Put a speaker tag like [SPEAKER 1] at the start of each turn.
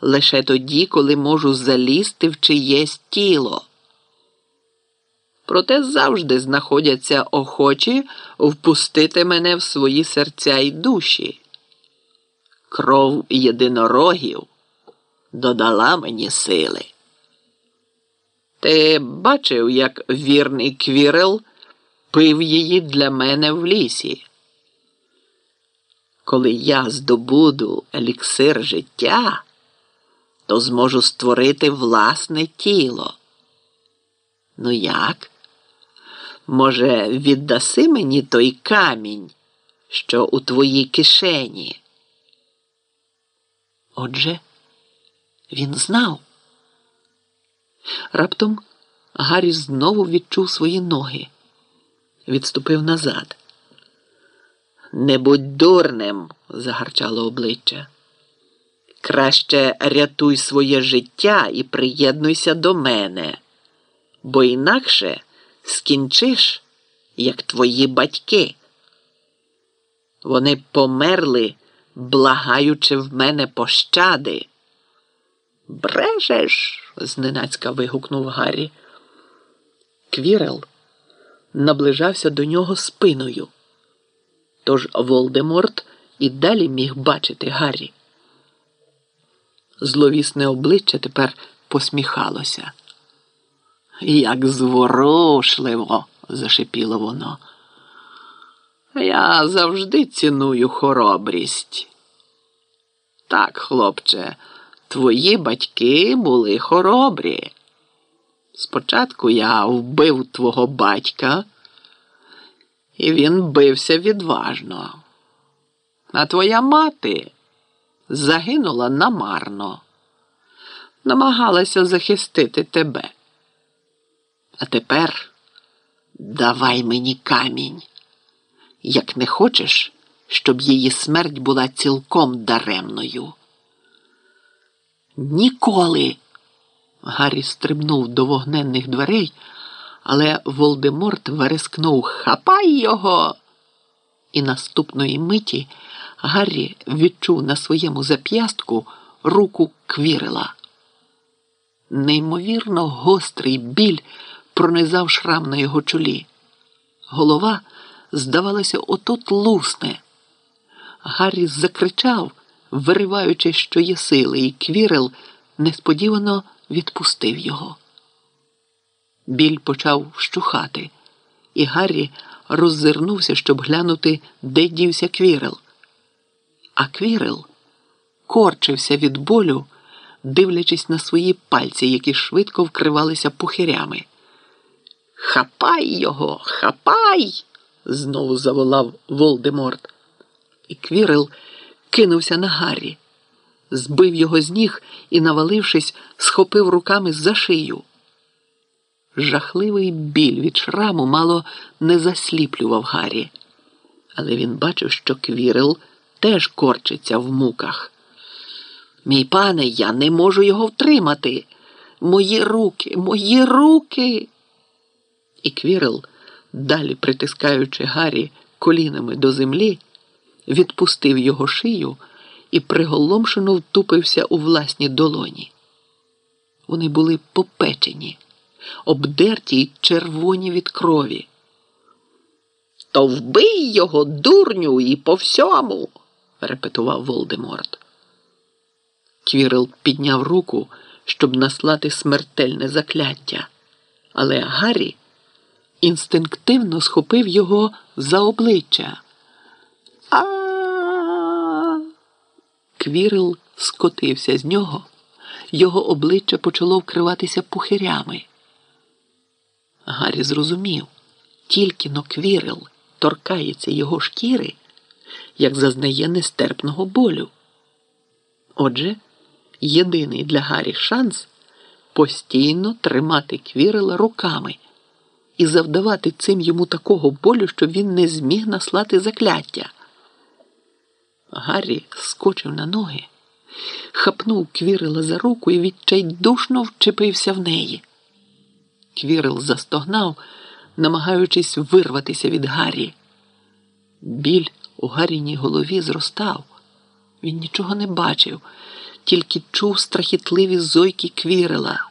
[SPEAKER 1] лише тоді, коли можу залізти в чиєсь тіло. Проте завжди знаходяться охочі впустити мене в свої серця й душі. Кров єдинорогів додала мені сили. Ти бачив, як вірний квірел пив її для мене в лісі. Коли я здобуду еліксир життя, то зможу створити власне тіло. Ну як? Може, віддаси мені той камінь, що у твоїй кишені? Отже, він знав. Раптом Гаррі знову відчув свої ноги, відступив назад. Не будь дурним, загарчало обличчя. Краще рятуй своє життя і приєднуйся до мене, бо інакше скінчиш, як твої батьки. Вони померли, благаючи в мене пощади. Брешеш, зненацька вигукнув Гаррі. Квірел наближався до нього спиною. Тож Волдеморт і далі міг бачити Гаррі. Зловісне обличчя тепер посміхалося. Як зворушливо, зашипіло воно. Я завжди ціную хоробрість. Так, хлопче, твої батьки були хоробрі. Спочатку я вбив твого батька, і він бився відважно. А твоя мати загинула намарно, намагалася захистити тебе. А тепер давай мені камінь, як не хочеш, щоб її смерть була цілком даремною. Ніколи. Гаррі стрибнув до вогненних дверей, але Волдеморт верескнув Хапай його. І наступної миті Гаррі відчув на своєму зап'ястку руку квірила. Неймовірно гострий біль пронизав шрам на його чолі. Голова, здавалося, отут лусне. Гаррі закричав, вириваючи, що є сили, і квірел несподівано відпустив його. Біль почав вщухати, і Гаррі роззирнувся, щоб глянути, де дівся квірел. А квірел корчився від болю, дивлячись на свої пальці, які швидко вкривалися пухирями. Хапай його, хапай! знову заволав Волдеморт. І квірел кинувся на Гаррі, збив його з ніг і, навалившись, схопив руками за шию. Жахливий біль від шраму мало не засліплював Гаррі, але він бачив, що квірел теж корчиться в муках. Мій пане, я не можу його втримати. Мої руки, мої руки. І квірел, далі притискаючи Гаррі колінами до землі, відпустив його шию і приголомшено втупився у власні долоні. Вони були попечені, обдерті й червоні від крові. То вбий його, дурню, і по всьому, репетував Волдеморт. Квірел підняв руку, щоб наслати смертельне закляття, але Гаррі інстинктивно схопив його за обличчя. А. Квірел скотився з нього, його обличчя почало вкриватися пухирями. Гаррі зрозумів, тільки но квірел торкається його шкіри, як зазнає нестерпного болю. Отже, єдиний для Гаррі шанс постійно тримати квірела руками і завдавати цим йому такого болю, щоб він не зміг наслати закляття. Гаррі скочив на ноги, хапнув квірила за руку і відчайдушно вчепився в неї. Квірил застогнав, намагаючись вирватися від Гаррі. Біль у Гаріній голові зростав. Він нічого не бачив, тільки чув страхітливі зойки квірела.